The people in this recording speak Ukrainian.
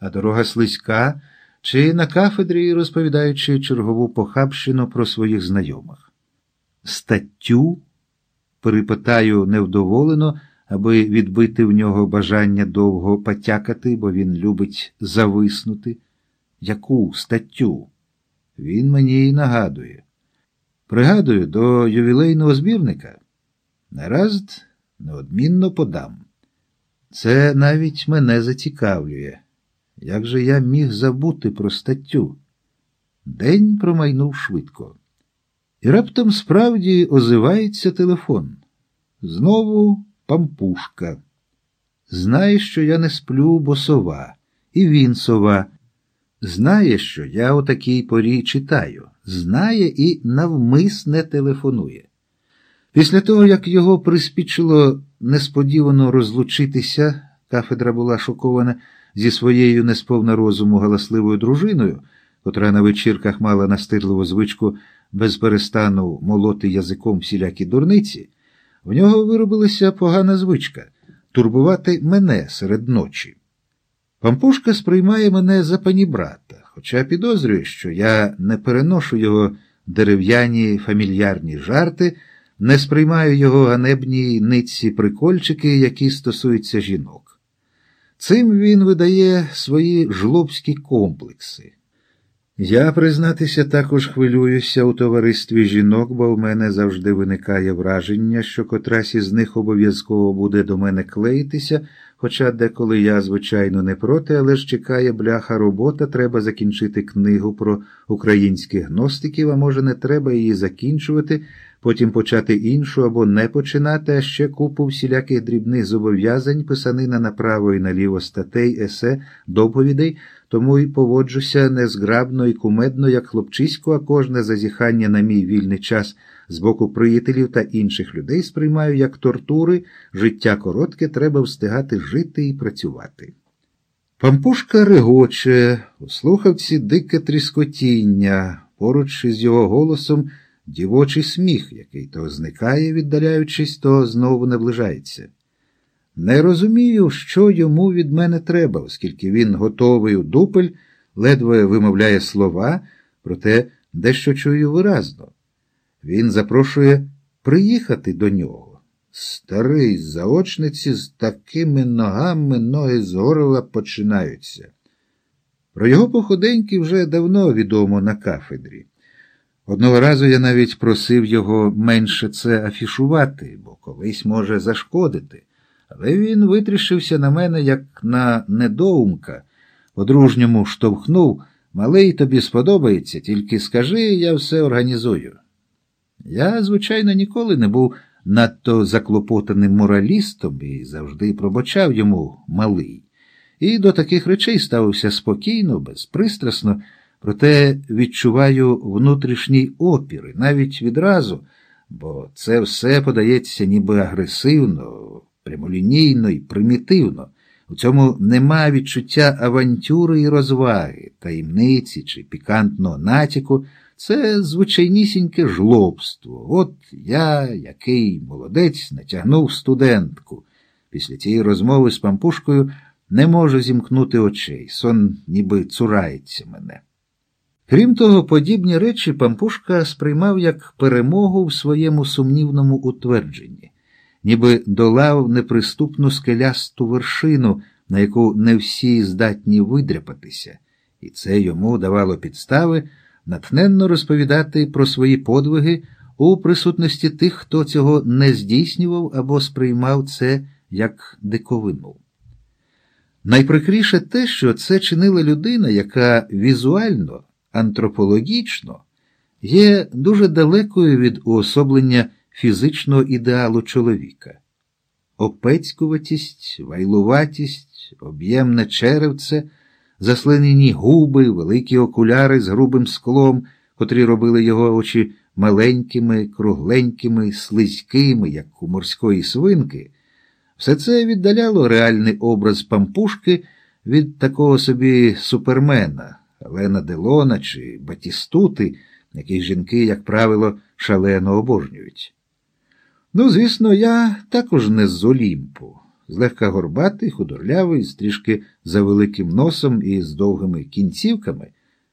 а дорога слизька, чи на кафедрі, розповідаючи чергову похабщину про своїх знайомих. Статтю перепитаю невдоволено, аби відбити в нього бажання довго потякати, бо він любить зависнути. Яку статтю? Він мені й нагадує. Пригадую, до ювілейного збірника наразд неодмінно подам. Це навіть мене зацікавлює. Як же я міг забути про статтю? День промайнув швидко. І раптом справді озивається телефон. Знову пампушка. Знає, що я не сплю, бо сова, і він сова. Знає, що я о такій порі читаю, знає і навмисне телефонує. Після того, як його приспічило несподівано розлучитися, кафедра була шокована зі своєю несповна розуму галасливою дружиною, котра на вечірках мала настирливу звичку без перестану молоти язиком всілякі дурниці, в нього виробилася погана звичка турбувати мене серед ночі. Пампушка сприймає мене за панібрата, хоча підозрює, що я не переношу його дерев'яні фамільярні жарти, не сприймаю його ганебні ниці прикольчики, які стосуються жінок. Цим він видає свої жлобські комплекси. Я, признатися, також хвилююся у товаристві жінок, бо в мене завжди виникає враження, що котрась із них обов'язково буде до мене клеїтися, хоча деколи я, звичайно, не проти, але ж чекає бляха робота, треба закінчити книгу про українських гностиків, а може, не треба її закінчувати, потім почати іншу або не починати, а ще купу всіляких дрібних зобов'язань, писанина направо і наліво статей, есе, доповідей. Тому й поводжуся незграбно і кумедно, як хлопчисько, а кожне зазіхання на мій вільний час з боку приятелів та інших людей сприймаю як тортури, життя коротке, треба встигати жити і працювати. Пампушка регоче, у слухавці дике тріскотіння, поруч із його голосом дівочий сміх, який то зникає, віддаляючись, то знову наближається. Не розумію, що йому від мене треба, оскільки він готовий у дупель, ледве вимовляє слова, проте дещо чую виразно. Він запрошує приїхати до нього. Старий заочниці з такими ногами ноги з горла починаються. Про його походеньки вже давно відомо на кафедрі. Одного разу я навіть просив його менше це афішувати, бо колись може зашкодити. Але він витріщився на мене, як на недоумка, по-дружньому штовхнув, малий тобі сподобається, тільки скажи, я все організую. Я, звичайно, ніколи не був надто заклопотаним моралістом і завжди пробачав йому малий. І до таких речей ставився спокійно, безпристрасно, проте відчуваю внутрішній опір, навіть відразу, бо це все подається ніби агресивно прямолінійно і примітивно. У цьому нема відчуття авантюри і розваги, таємниці чи пікантного натяку. Це звичайнісіньке жлобство. От я, який молодець, натягнув студентку. Після цієї розмови з пампушкою не можу зімкнути очей, сон ніби цурається мене. Крім того, подібні речі пампушка сприймав як перемогу в своєму сумнівному утвердженні ніби долав неприступну скелясту вершину, на яку не всі здатні видряпатися, і це йому давало підстави натхненно розповідати про свої подвиги у присутності тих, хто цього не здійснював або сприймав це як диковину. Найприкріше те, що це чинила людина, яка візуально, антропологічно є дуже далекою від уособлення фізичного ідеалу чоловіка. Опецькуватість, вайлуватість, об'ємне черевце, заслинені губи, великі окуляри з грубим склом, котрі робили його очі маленькими, кругленькими, слизькими, як у морської свинки, все це віддаляло реальний образ пампушки від такого собі супермена, Лена Делона чи Батістути, яких жінки, як правило, шалено обожнюють. Ну, звісно, я також не з Олімпу. злегка горбатий, худорлявий, з трішки завеликим носом і з довгими кінцівками,